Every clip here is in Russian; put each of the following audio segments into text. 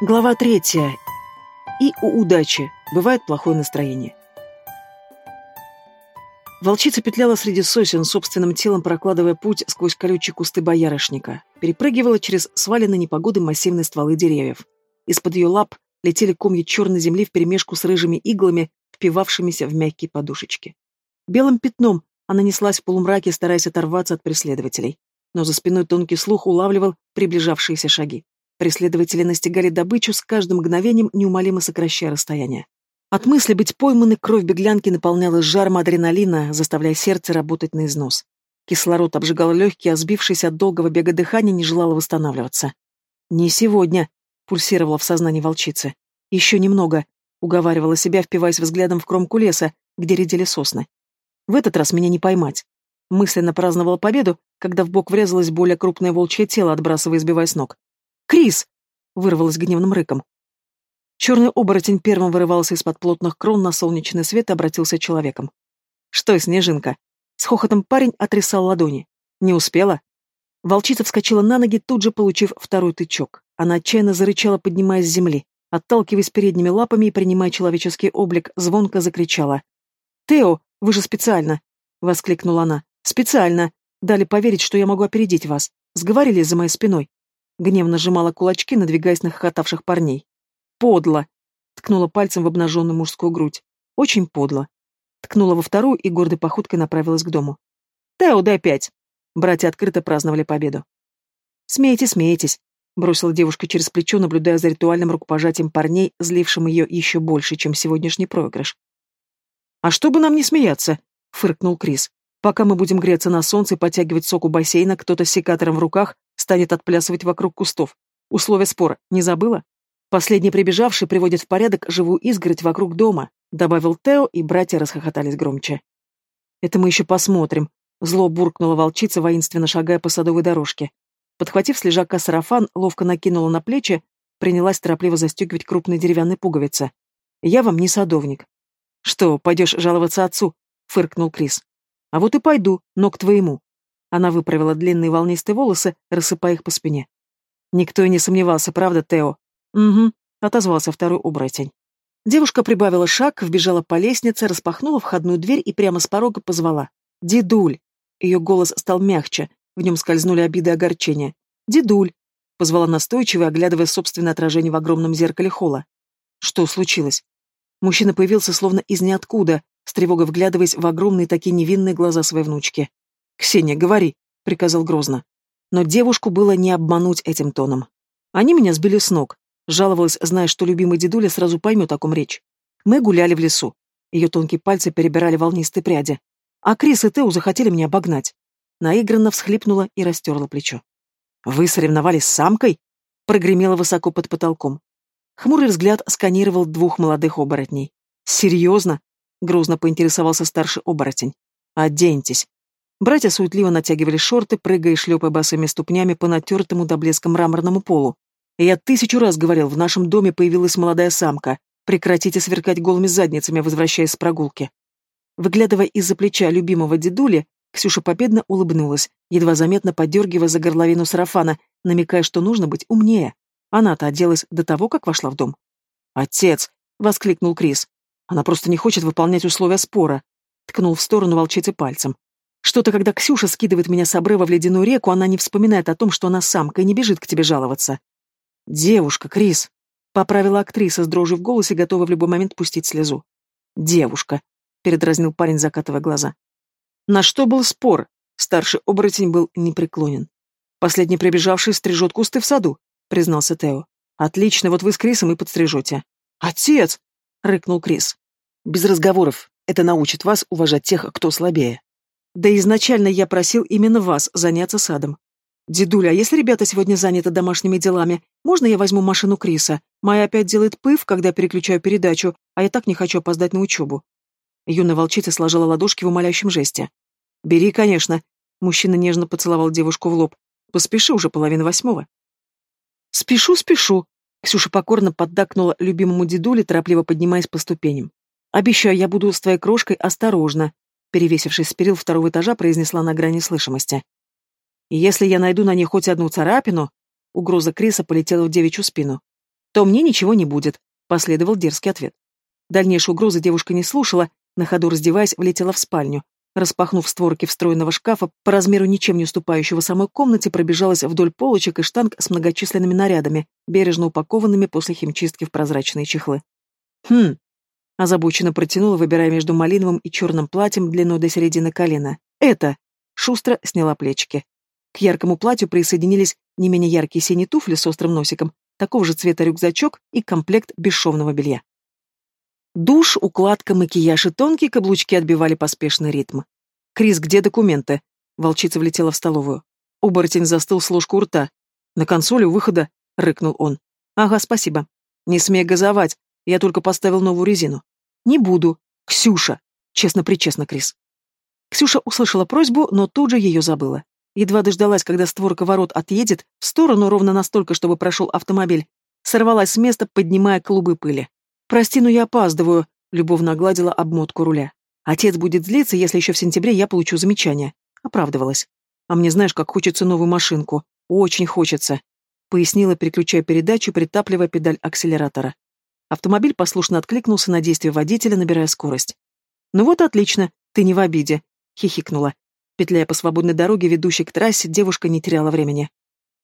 Глава третья. И у удачи бывает плохое настроение. Волчица петляла среди сосен, собственным телом прокладывая путь сквозь колючие кусты боярышника. Перепрыгивала через сваленные непогоды массивные стволы деревьев. Из-под ее лап летели комья черной земли вперемешку с рыжими иглами, впивавшимися в мягкие подушечки. Белым пятном она неслась в полумраке, стараясь оторваться от преследователей. Но за спиной тонкий слух улавливал приближавшиеся шаги. Преследователи настигали добычу с каждым мгновением, неумолимо сокращая расстояние. От мысли быть пойманной кровь беглянки наполняла жаром адреналина, заставляя сердце работать на износ. Кислород обжигал легкие, а сбившись от долгого бега дыхания не желало восстанавливаться. «Не сегодня», — пульсировала в сознании волчицы. «Еще немного», — уговаривала себя, впиваясь взглядом в кромку леса, где редели сосны. «В этот раз меня не поймать». Мысленно праздновала победу, когда в бок врезалось более крупное волчье тело, отбрасывая и сбивая с ног. «Крис!» — вырвалось гневным рыком. Черный оборотень первым вырывался из-под плотных крон на солнечный свет и обратился человеком. «Что, Снежинка?» С хохотом парень отрясал ладони. «Не успела?» Волчица вскочила на ноги, тут же получив второй тычок. Она отчаянно зарычала, поднимаясь с земли. Отталкиваясь передними лапами и принимая человеческий облик, звонко закричала. «Тео, вы же специально!» — воскликнула она. «Специально! Дали поверить, что я могу опередить вас. Сговорились за моей спиной. Гневно сжимала кулачки, надвигаясь на хохотавших парней. «Подло!» Ткнула пальцем в обнаженную мужскую грудь. «Очень подло!» Ткнула во вторую и гордой походкой направилась к дому. «Тео, дай пять!» Братья открыто праздновали победу. «Смейтесь, смейтесь!» Бросила девушка через плечо, наблюдая за ритуальным рукопожатием парней, злившим ее еще больше, чем сегодняшний проигрыш. «А что бы нам не смеяться?» — фыркнул Крис. «Пока мы будем греться на солнце и потягивать сок у бассейна, кто-то с секатором в руках станет отплясывать вокруг кустов. Условия спора не забыла? Последний прибежавший приводит в порядок живую изгородь вокруг дома, добавил Тео, и братья расхохотались громче. Это мы еще посмотрим. Зло буркнула волчица, воинственно шагая по садовой дорожке. Подхватив с лежака сарафан, ловко накинула на плечи, принялась торопливо застегивать крупные деревянные пуговицы. «Я вам не садовник». «Что, пойдешь жаловаться отцу?» — фыркнул Крис. «А вот и пойду, но к твоему. Она выправила длинные волнистые волосы, рассыпая их по спине. Никто и не сомневался, правда, Тео? Угу, отозвался второй оборотень. Девушка прибавила шаг, вбежала по лестнице, распахнула входную дверь и прямо с порога позвала. «Дедуль!» Ее голос стал мягче, в нем скользнули обиды и огорчения. «Дедуль!» — позвала настойчиво, оглядывая собственное отражение в огромном зеркале холла. Что случилось? Мужчина появился словно из ниоткуда, с тревогой вглядываясь в огромные такие невинные глаза своей внучки. «Ксения, говори», — приказал грозно. Но девушку было не обмануть этим тоном. Они меня сбили с ног. Жаловалась, зная, что любимый дедуля сразу поймет, о ком речь. Мы гуляли в лесу. Ее тонкие пальцы перебирали волнистые пряди. А Крис и Тео захотели меня обогнать. Наигранно всхлипнула и растерла плечо. «Вы соревновались с самкой?» Прогремело высоко под потолком. Хмурый взгляд сканировал двух молодых оборотней. «Серьезно?» — грузно поинтересовался старший оборотень. «Оденьтесь», Братья суетливо натягивали шорты, прыгая и шлепая босыми ступнями по натертому до блеска мраморному полу. я тысячу раз говорил, в нашем доме появилась молодая самка. Прекратите сверкать голыми задницами, возвращаясь с прогулки. Выглядывая из-за плеча любимого дедули, Ксюша победно улыбнулась, едва заметно подергивая за горловину сарафана, намекая, что нужно быть умнее. Она-то оделась до того, как вошла в дом. «Отец!» — воскликнул Крис. «Она просто не хочет выполнять условия спора», — ткнул в сторону волчицы пальцем. Что-то, когда Ксюша скидывает меня с обрыва в ледяную реку, она не вспоминает о том, что она самка, и не бежит к тебе жаловаться. «Девушка, Крис», — поправила актриса с дрожью в голосе, готова в любой момент пустить слезу. «Девушка», — передразнил парень, закатывая глаза. На что был спор? Старший оборотень был непреклонен. «Последний прибежавший стрижет кусты в саду», — признался Тео. «Отлично, вот вы с Крисом и подстрижете». «Отец!» — рыкнул Крис. «Без разговоров. Это научит вас уважать тех, кто слабее». Да изначально я просил именно вас заняться садом. Дедуля, а если ребята сегодня заняты домашними делами, можно я возьму машину Криса? Майя опять делает пыв, когда переключаю передачу, а я так не хочу опоздать на учебу. Юная волчица сложила ладошки в умоляющем жесте. «Бери, конечно». Мужчина нежно поцеловал девушку в лоб. «Поспеши, уже половина восьмого». «Спешу, спешу», — Ксюша покорно поддакнула любимому дедуле, торопливо поднимаясь по ступеням. «Обещаю, я буду с твоей крошкой осторожна перевесившись с перил второго этажа, произнесла на грани слышимости. «Если я найду на ней хоть одну царапину...» Угроза Криса полетела в девичью спину. то мне ничего не будет, последовал дерзкий ответ. Дальнейшую угрозы девушка не слушала, на ходу раздеваясь, влетела в спальню. Распахнув створки встроенного шкафа, по размеру ничем не уступающего самой комнате, пробежалась вдоль полочек и штанг с многочисленными нарядами, бережно упакованными после химчистки в прозрачные чехлы. «Хм...» — озабоченно протянула, выбирая между малиновым и черным платьем длиной до середины колена. «Это...» — шустро сняла плечики. К яркому платью присоединились не менее яркие синие туфли с острым носиком, такого же цвета рюкзачок и комплект бесшовного белья. Душ, укладка, макияж и тонкие каблучки отбивали поспешный ритм. «Крис, где документы?» Волчица влетела в столовую. Оборотень застыл с ложку рта. «На консоли у выхода», — рыкнул он. «Ага, спасибо. Не смей газовать, я только поставил новую резину». «Не буду. Ксюша!» Честно-причестно, Крис. Ксюша услышала просьбу, но тут же ее забыла. Едва дождалась, когда створка ворот отъедет, в сторону ровно настолько, чтобы прошел автомобиль. Сорвалась с места, поднимая клубы пыли. «Прости, но я опаздываю», — любовно огладила обмотку руля. «Отец будет злиться, если еще в сентябре я получу замечание». Оправдывалась. «А мне знаешь, как хочется новую машинку. Очень хочется», — пояснила, переключая передачу, притапливая педаль акселератора. Автомобиль послушно откликнулся на действие водителя, набирая скорость. «Ну вот отлично, ты не в обиде», — хихикнула. Петляя по свободной дороге, ведущей к трассе, девушка не теряла времени.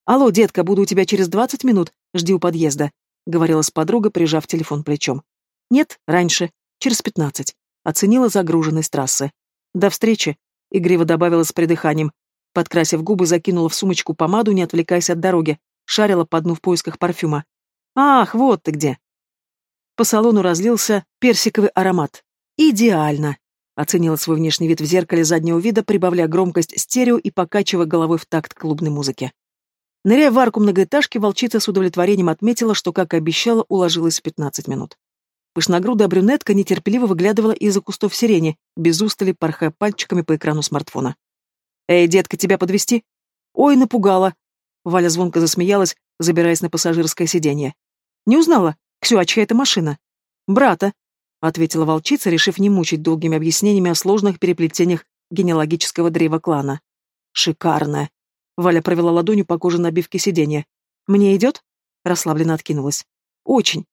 «Алло, детка, буду у тебя через двадцать минут. Жди у подъезда. — говорила с подругой, прижав телефон плечом. «Нет, раньше. Через пятнадцать». Оценила загруженность трассы. «До встречи», — игриво добавила с придыханием. Подкрасив губы, закинула в сумочку помаду, не отвлекаясь от дороги. Шарила по дну в поисках парфюма. «Ах, вот ты где!» По салону разлился персиковый аромат. «Идеально!» — оценила свой внешний вид в зеркале заднего вида, прибавляя громкость стерео и покачивая головой в такт клубной музыки. Ныряя в арку многоэтажки, волчица с удовлетворением отметила, что, как и обещала, уложилась в 15 минут. Пышногрудая брюнетка нетерпеливо выглядывала из-за кустов сирени, без устали порхая пальчиками по экрану смартфона. «Эй, детка, тебя подвести? «Ой, напугала!» Валя звонко засмеялась, забираясь на пассажирское сиденье. «Не узнала? Ксю, а чья это машина?» «Брата», — ответила волчица, решив не мучить долгими объяснениями о сложных переплетениях генеалогического древа клана. «Шикарная!» Валя провела ладонью по коже набивки сиденья. «Мне идет?» Расслабленно откинулась. «Очень.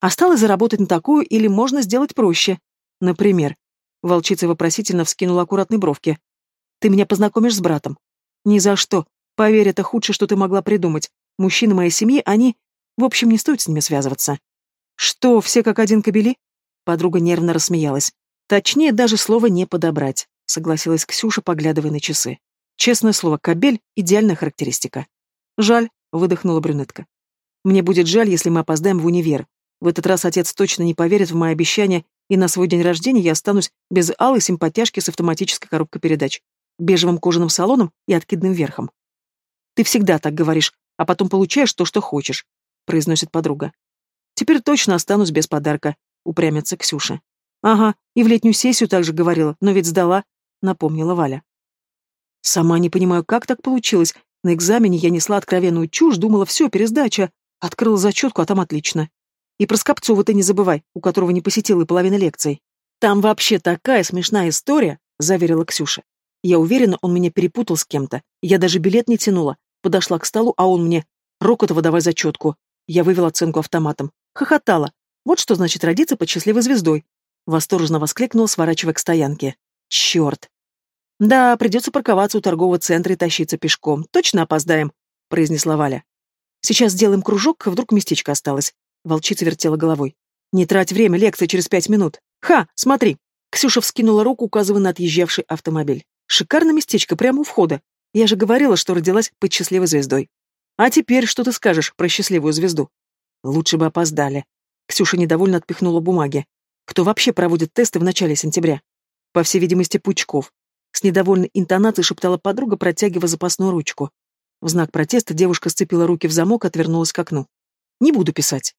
Осталось заработать на такую или можно сделать проще? Например?» Волчица вопросительно вскинула аккуратные бровки. «Ты меня познакомишь с братом?» «Ни за что. Поверь, это худшее, что ты могла придумать. Мужчины моей семьи, они... В общем, не стоит с ними связываться». «Что, все как один кобели?» Подруга нервно рассмеялась. «Точнее, даже слова не подобрать», — согласилась Ксюша, поглядывая на часы. Честное слово, кабель — идеальная характеристика. Жаль, выдохнула брюнетка. Мне будет жаль, если мы опоздаем в универ. В этот раз отец точно не поверит в мои обещания, и на свой день рождения я останусь без алой симпатяшки с автоматической коробкой передач, бежевым кожаным салоном и откидным верхом. «Ты всегда так говоришь, а потом получаешь то, что хочешь», — произносит подруга. «Теперь точно останусь без подарка», — упрямится Ксюша. «Ага, и в летнюю сессию также говорила, но ведь сдала», — напомнила Валя. Сама не понимаю, как так получилось. На экзамене я несла откровенную чушь, думала, все, пересдача. Открыла зачетку, а там отлично. И про Скопцова ты не забывай, у которого не посетила и половина лекций. Там вообще такая смешная история, заверила Ксюша. Я уверена, он меня перепутал с кем-то. Я даже билет не тянула. Подошла к столу, а он мне «Рокотова, давай зачетку». Я вывела оценку автоматом. Хохотала. Вот что значит родиться под счастливой звездой. Восторженно воскликнула, сворачивая к стоянке. Черт. «Да, придется парковаться у торгового центра и тащиться пешком. Точно опоздаем», — произнесла Валя. «Сейчас сделаем кружок, вдруг местечко осталось». Волчица вертела головой. «Не трать время, лекция через пять минут. Ха, смотри!» Ксюша вскинула руку, указывая на отъезжавший автомобиль. «Шикарное местечко, прямо у входа. Я же говорила, что родилась под счастливой звездой. А теперь что ты скажешь про счастливую звезду?» «Лучше бы опоздали». Ксюша недовольно отпихнула бумаги. «Кто вообще проводит тесты в начале сентября?» «По всей видимости, Пучков. С недовольной интонацией шептала подруга, протягивая запасную ручку. В знак протеста девушка сцепила руки в замок и отвернулась к окну. «Не буду писать».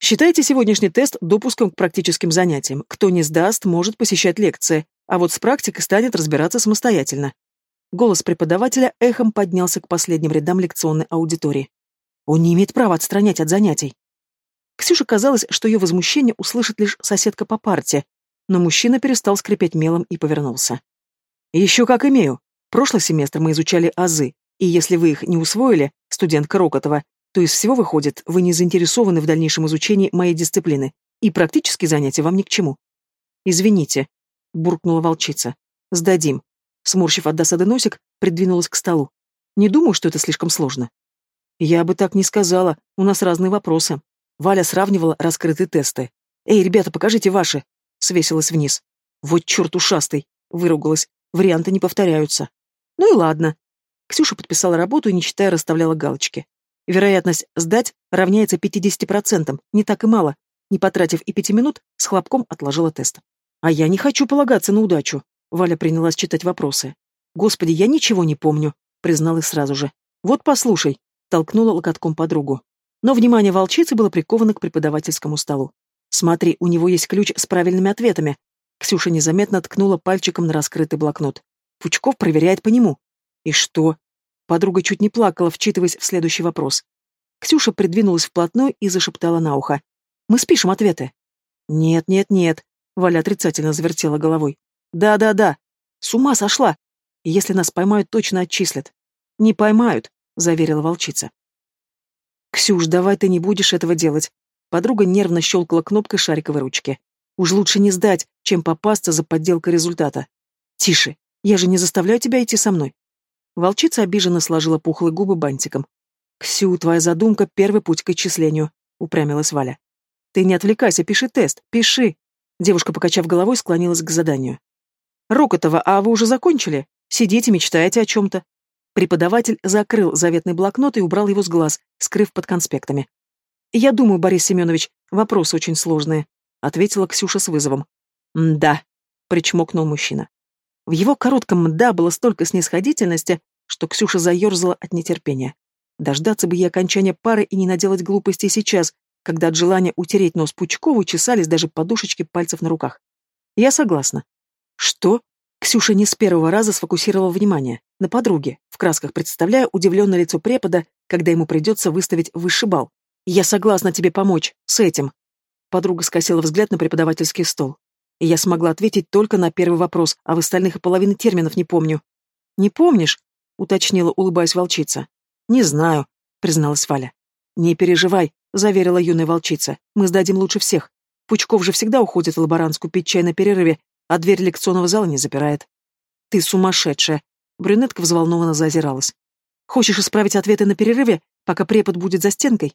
Считайте сегодняшний тест допуском к практическим занятиям. Кто не сдаст, может посещать лекции, а вот с практикой станет разбираться самостоятельно. Голос преподавателя эхом поднялся к последним рядам лекционной аудитории. Он не имеет права отстранять от занятий. Ксюше казалось, что ее возмущение услышит лишь соседка по парте, но мужчина перестал скрипеть мелом и повернулся. Еще как имею. Прошлый семестр мы изучали азы, и если вы их не усвоили, студентка Рокотова, То есть всего выходит, вы не заинтересованы в дальнейшем изучении моей дисциплины, и практические занятия вам ни к чему. Извините, буркнула волчица. Сдадим. Сморщив от досады носик, придвинулась к столу. Не думаю, что это слишком сложно. Я бы так не сказала, у нас разные вопросы. Валя сравнивала раскрытые тесты. «Эй, ребята, покажите ваши!» Свесилась вниз. «Вот черт ушастый!» Выругалась. Варианты не повторяются. Ну и ладно. Ксюша подписала работу и, не читая, расставляла галочки. Вероятность сдать равняется 50%, не так и мало. Не потратив и пяти минут, с хлопком отложила тест. А я не хочу полагаться на удачу. Валя принялась читать вопросы. Господи, я ничего не помню, призналась сразу же. Вот послушай, толкнула локотком подругу. Но внимание волчицы было приковано к преподавательскому столу. Смотри, у него есть ключ с правильными ответами. Ксюша незаметно ткнула пальчиком на раскрытый блокнот. Пучков проверяет по нему. И что? Подруга чуть не плакала, вчитываясь в следующий вопрос. Ксюша придвинулась вплотную и зашептала на ухо. «Мы спишем ответы». «Нет, нет, нет», — Валя отрицательно завертела головой. «Да, да, да. С ума сошла. Если нас поймают, точно отчислят». «Не поймают», — заверила волчица. «Ксюш, давай ты не будешь этого делать». Подруга нервно щелкала кнопкой шариковой ручки. «Уж лучше не сдать, чем попасться за подделкой результата». «Тише, я же не заставляю тебя идти со мной». Волчица обиженно сложила пухлые губы бантиком. «Ксю, твоя задумка — первый путь к отчислению», — упрямилась Валя. «Ты не отвлекайся, пиши тест, пиши!» Девушка, покачав головой, склонилась к заданию. «Рокотова, а вы уже закончили? Сидите, мечтаете о чем-то?» Преподаватель закрыл заветный блокнот и убрал его с глаз, скрыв под конспектами. «Я думаю, Борис Семенович, вопросы очень сложные», — ответила Ксюша с вызовом. «Да», — причмокнул мужчина. В его коротком «да» было столько снисходительности, что Ксюша заерзала от нетерпения. Дождаться бы ей окончания пары и не наделать глупостей сейчас, когда от желания утереть нос Пучкову чесались даже подушечки пальцев на руках. Я согласна. Что? Ксюша не с первого раза сфокусировала внимание. На подруге, в красках представляя удивленное лицо препода, когда ему придется выставить высший балл. «Я согласна тебе помочь. С этим». Подруга скосила взгляд на преподавательский стол. И я смогла ответить только на первый вопрос, а в остальных и половины терминов не помню. «Не помнишь?» — уточнила, улыбаясь волчица. «Не знаю», — призналась Валя. «Не переживай», — заверила юная волчица. «Мы сдадим лучше всех. Пучков же всегда уходит в лаборантскую пить чай на перерыве, а дверь лекционного зала не запирает». «Ты сумасшедшая!» Брюнетка взволнованно зазиралась. «Хочешь исправить ответы на перерыве, пока препод будет за стенкой?»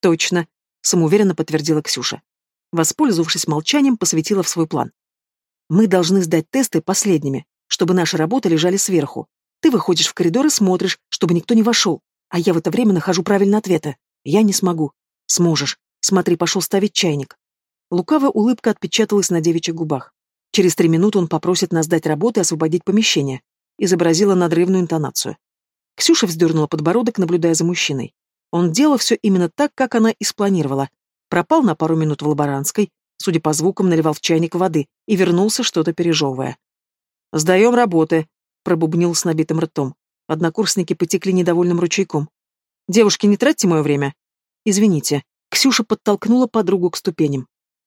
«Точно», — самоуверенно подтвердила Ксюша. Воспользовавшись молчанием, посвятила в свой план. «Мы должны сдать тесты последними, чтобы наши работы лежали сверху. Ты выходишь в коридор и смотришь, чтобы никто не вошел, а я в это время нахожу правильные ответы. Я не смогу. Сможешь. Смотри, пошел ставить чайник». Лукавая улыбка отпечаталась на девичьих губах. Через три минуты он попросит нас дать работу и освободить помещение. Изобразила надрывную интонацию. Ксюша вздернула подбородок, наблюдая за мужчиной. Он делал все именно так, как она и спланировала, пропал на пару минут в лаборантской, судя по звукам, наливал в чайник воды и вернулся, что-то пережевывая. «Сдаем работы», — пробубнил с набитым ртом. Однокурсники потекли недовольным ручейком. «Девушки, не тратьте мое время». «Извините». Ксюша подтолкнула подругу к ступеням.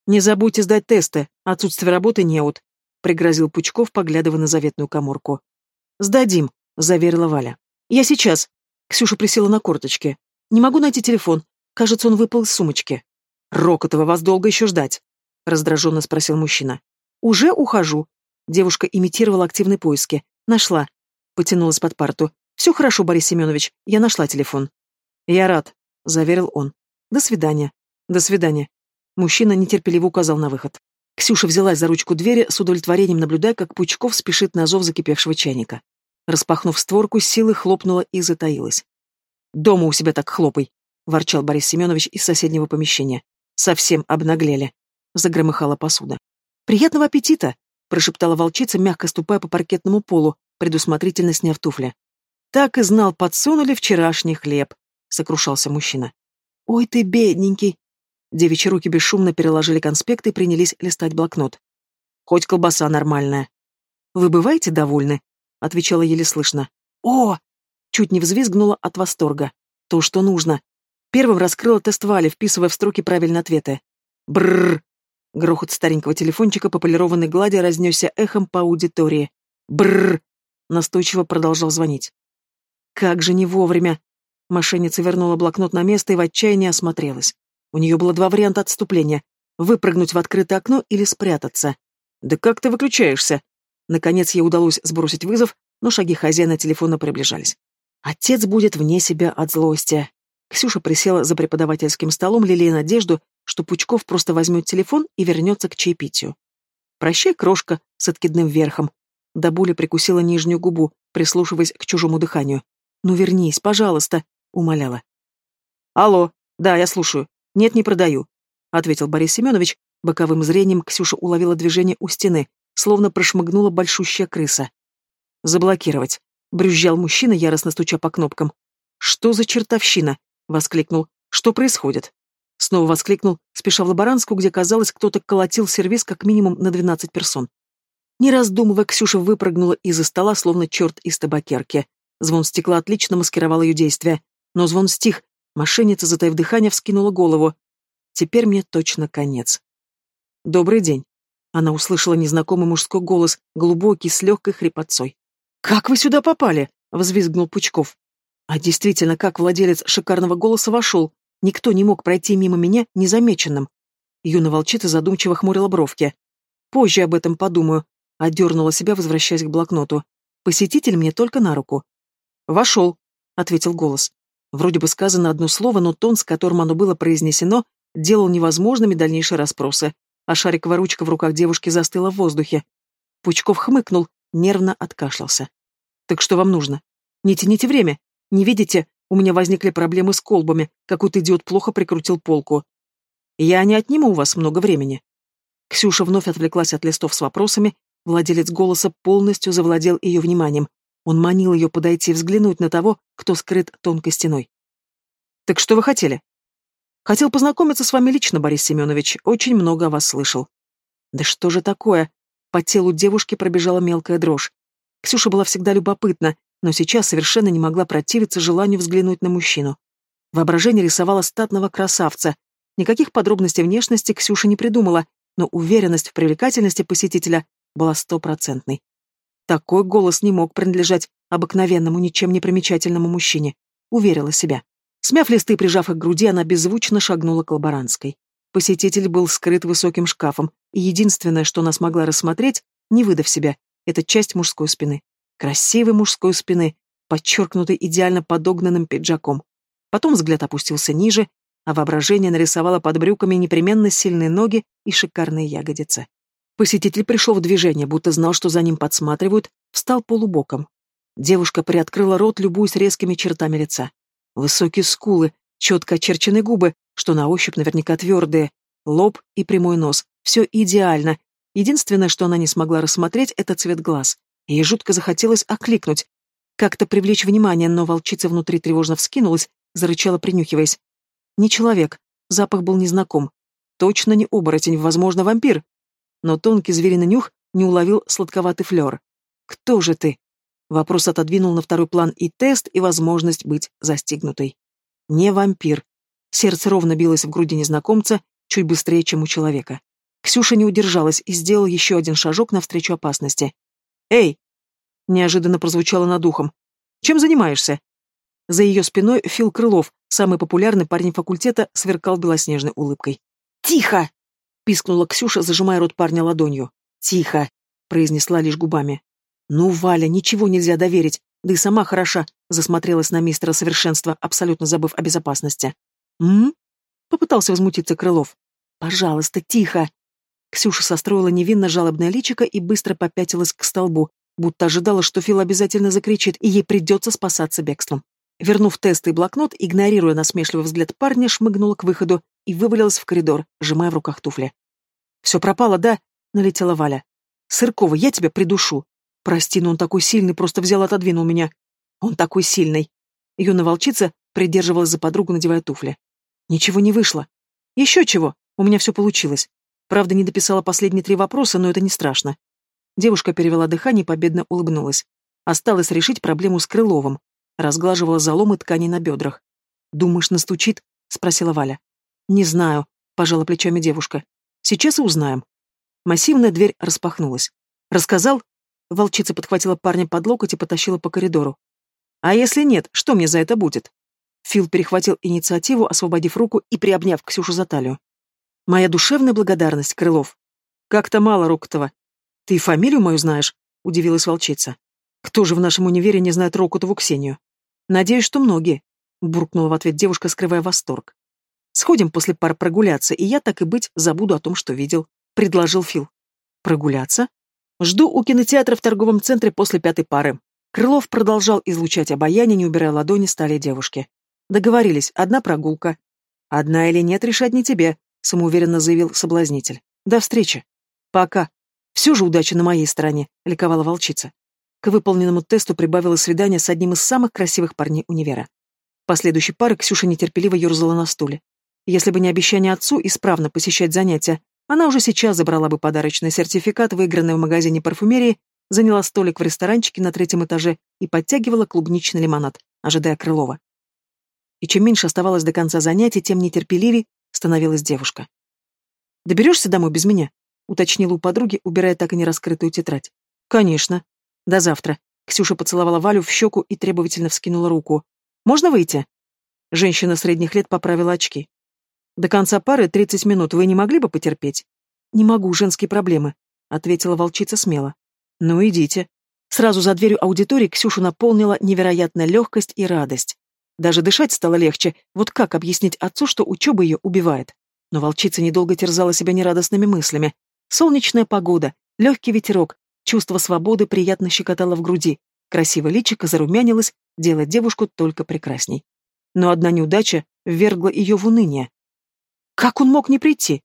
«Не забудьте сдать тесты, отсутствие работы неуд», — пригрозил Пучков, поглядывая на заветную коморку. «Сдадим», — заверила Валя. «Я сейчас». Ксюша присела на корточки. «Не могу найти телефон. Кажется, он выпал из сумочки». «Рокотова, вас долго еще ждать?» — раздраженно спросил мужчина. «Уже ухожу». Девушка имитировала активные поиски. «Нашла». Потянулась под парту. «Все хорошо, Борис Семенович. Я нашла телефон». «Я рад», — заверил он. «До свидания». «До свидания». Мужчина нетерпеливо указал на выход. Ксюша взялась за ручку двери, с удовлетворением наблюдая, как Пучков спешит на зов закипевшего чайника. Распахнув створку, силы хлопнула и затаилась. «Дома у себя так хлопай», — ворчал Борис Семенович из соседнего помещения. Совсем обнаглели. Загромыхала посуда. «Приятного аппетита!» — прошептала волчица, мягко ступая по паркетному полу, предусмотрительно сняв туфли. «Так и знал, подсунули вчерашний хлеб», — сокрушался мужчина. «Ой ты, бедненький!» Девичьи руки бесшумно переложили конспекты и принялись листать блокнот. «Хоть колбаса нормальная». «Вы бываете довольны?» — отвечала еле слышно. «О!» — чуть не взвизгнула от восторга. «То, что нужно. Первым раскрыла тест Вали, вписывая в строки правильные ответы. Бррр. Грохот старенького телефончика по полированной глади разнесся эхом по аудитории. Бррр. Настойчиво продолжал звонить. Как же не вовремя. Мошенница вернула блокнот на место и в отчаянии осмотрелась. У нее было два варианта отступления — выпрыгнуть в открытое окно или спрятаться. «Да как ты выключаешься?» Наконец ей удалось сбросить вызов, но шаги хозяина телефона приближались. Отец будет вне себя от злости. Ксюша присела за преподавательским столом, лелея надежду, что Пучков просто возьмет телефон и вернется к чаепитию. «Прощай, крошка», с откидным верхом. До боли прикусила нижнюю губу, прислушиваясь к чужому дыханию. «Ну вернись, пожалуйста», — умоляла. «Алло, да, я слушаю. Нет, не продаю», — ответил Борис Семенович. Боковым зрением Ксюша уловила движение у стены, словно прошмыгнула большущая крыса. «Заблокировать», — брюзжал мужчина, яростно стуча по кнопкам. «Что за чертовщина?» — воскликнул. «Что происходит?» Снова воскликнул, спеша в лаборантскую, где, казалось, кто-то колотил сервис как минимум на двенадцать персон. Не раздумывая, Ксюша выпрыгнула из-за стола, словно черт из табакерки. Звон стекла отлично маскировал ее действия. Но звон стих. Мошенница, затаив дыхание, вскинула голову. Теперь мне точно конец. «Добрый день». Она услышала незнакомый мужской голос, глубокий, с легкой хрипотцой. «Как вы сюда попали?» — взвизгнул Пучков. А действительно, как владелец шикарного голоса вошел, никто не мог пройти мимо меня незамеченным. Юна волчица задумчиво хмурила бровки. «Позже об этом подумаю», — одернула себя, возвращаясь к блокноту. «Посетитель мне только на руку». «Вошел», — ответил голос. Вроде бы сказано одно слово, но тон, с которым оно было произнесено, делал невозможными дальнейшие расспросы, а шариковая ручка в руках девушки застыла в воздухе. Пучков хмыкнул, нервно откашлялся. «Так что вам нужно? Не тяните время. Не видите, у меня возникли проблемы с колбами, какой-то идиот плохо прикрутил полку. Я не отниму у вас много времени». Ксюша вновь отвлеклась от листов с вопросами, владелец голоса полностью завладел ее вниманием. Он манил ее подойти взглянуть на того, кто скрыт тонкой стеной. «Так что вы хотели?» «Хотел познакомиться с вами лично, Борис Семенович. Очень много о вас слышал». «Да что же такое?» По телу девушки пробежала мелкая дрожь. Ксюша была всегда любопытна, но сейчас совершенно не могла противиться желанию взглянуть на мужчину. Воображение рисовало статного красавца. Никаких подробностей внешности Ксюша не придумала, но уверенность в привлекательности посетителя была стопроцентной. Такой голос не мог принадлежать обыкновенному, ничем не примечательному мужчине. Уверила себя. Смяв листы и прижав их к груди, она беззвучно шагнула к лаборантской. Посетитель был скрыт высоким шкафом, и единственное, что она смогла рассмотреть, не выдав себя, это часть мужской спины. Красивой мужской спины, подчеркнутой идеально подогнанным пиджаком. Потом взгляд опустился ниже, а воображение нарисовало под брюками непременно сильные ноги и шикарные ягодицы. Посетитель пришел в движение, будто знал, что за ним подсматривают, встал полубоком. Девушка приоткрыла рот, любуясь резкими чертами лица. Высокие скулы, четко очерченные губы, что на ощупь наверняка твердые, лоб и прямой нос. Все идеально. Единственное, что она не смогла рассмотреть, это цвет глаз. Ей жутко захотелось окликнуть. Как-то привлечь внимание, но волчица внутри тревожно вскинулась, зарычала, принюхиваясь. Не человек. Запах был незнаком. Точно не оборотень, возможно, вампир но тонкий звериный нюх не уловил сладковатый флер. «Кто же ты?» Вопрос отодвинул на второй план и тест, и возможность быть застигнутой. Не вампир. Сердце ровно билось в груди незнакомца, чуть быстрее, чем у человека. Ксюша не удержалась и сделала еще один шажок навстречу опасности. «Эй!» Неожиданно прозвучало над ухом. «Чем занимаешься?» За ее спиной Фил Крылов, самый популярный парень факультета, сверкал белоснежной улыбкой. «Тихо!» Пискнула Ксюша, зажимая рот парня ладонью. «Тихо!» — произнесла лишь губами. «Ну, Валя, ничего нельзя доверить, да и сама хороша», — засмотрелась на мистера совершенства, абсолютно забыв о безопасности. «М?», попытался возмутиться Крылов. «Пожалуйста, тихо!» Ксюша состроила невинно жалобное личико и быстро попятилась к столбу, будто ожидала, что Фил обязательно закричит, и ей придется спасаться бегством. Вернув тесты и блокнот, игнорируя насмешливый взгляд парня, шмыгнула к выходу и вывалилась в коридор, сжимая в руках туфли. «Все пропало, да?» — налетела Валя. «Сыркова, я тебя придушу. Прости, но он такой сильный, просто взял и отодвинул меня. Он такой сильный». Юная волчица придерживалась за подругу, надевая туфли. «Ничего не вышло. Еще чего, у меня все получилось. Правда, не дописала последние три вопроса, но это не страшно». Девушка перевела дыхание и победно улыбнулась. Осталось решить проблему с Крыловым. Разглаживала заломы ткани на бедрах. «Думаешь, настучит?» — спросила Валя. «Не знаю», — пожала плечами девушка. Сейчас и узнаем. Массивная дверь распахнулась. Рассказал? Волчица подхватила парня под локоть и потащила по коридору. А если нет, что мне за это будет? Фил перехватил инициативу, освободив руку и приобняв Ксюшу за талию. «Моя душевная благодарность, Крылов». «Как-то мало, Рокотова». «Ты фамилию мою знаешь?» — удивилась волчица. «Кто же в нашем универе не знает Рокотову Ксению?» «Надеюсь, что многие», — буркнула в ответ девушка, скрывая восторг. «Сходим после пар прогуляться, и я, так и быть, забуду о том, что видел», — предложил Фил. «Прогуляться?» «Жду у кинотеатра в торговом центре после пятой пары». Крылов продолжал излучать обаяние, не убирая ладони стали девушки. Договорились, одна прогулка. Одна или нет, решать не тебе, самоуверенно заявил соблазнитель. До встречи. Пока. Все же удача на моей стороне, ликовала волчица. К выполненному тесту прибавилось свидание с одним из самых красивых парней универа. Последующей пары Ксюша нетерпеливо ерзала на стуле. Если бы не обещание отцу исправно посещать занятия, она уже сейчас забрала бы подарочный сертификат, выигранный в магазине парфюмерии, заняла столик в ресторанчике на третьем этаже и подтягивала клубничный лимонад, ожидая Крылова и чем меньше оставалось до конца занятий, тем нетерпеливее становилась девушка. «Доберешься домой без меня?» — уточнила у подруги, убирая так и не раскрытую тетрадь. «Конечно. До завтра». Ксюша поцеловала Валю в щеку и требовательно вскинула руку. «Можно выйти?» Женщина средних лет поправила очки. «До конца пары тридцать минут вы не могли бы потерпеть?» «Не могу, женские проблемы», — ответила волчица смело. «Ну, идите». Сразу за дверью аудитории Ксюшу наполнила невероятная легкость и радость. Даже дышать стало легче. Вот как объяснить отцу, что учеба ее убивает? Но волчица недолго терзала себя нерадостными мыслями. Солнечная погода, легкий ветерок, чувство свободы приятно щекотало в груди. Красивое личико зарумянилось, делая девушку только прекрасней. Но одна неудача ввергла ее в уныние. Как он мог не прийти?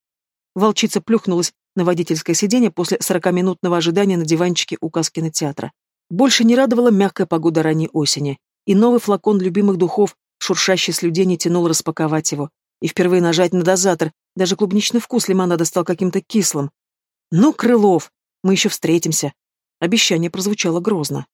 Волчица плюхнулась на водительское сиденье после сорокаминутного ожидания на диванчике у каски театра. Больше не радовала мягкая погода ранней осени и новый флакон любимых духов, шуршащий слюдей, не тянул распаковать его. И впервые нажать на дозатор, даже клубничный вкус лимонада стал каким-то кислым. «Ну, Крылов, мы еще встретимся!» Обещание прозвучало грозно.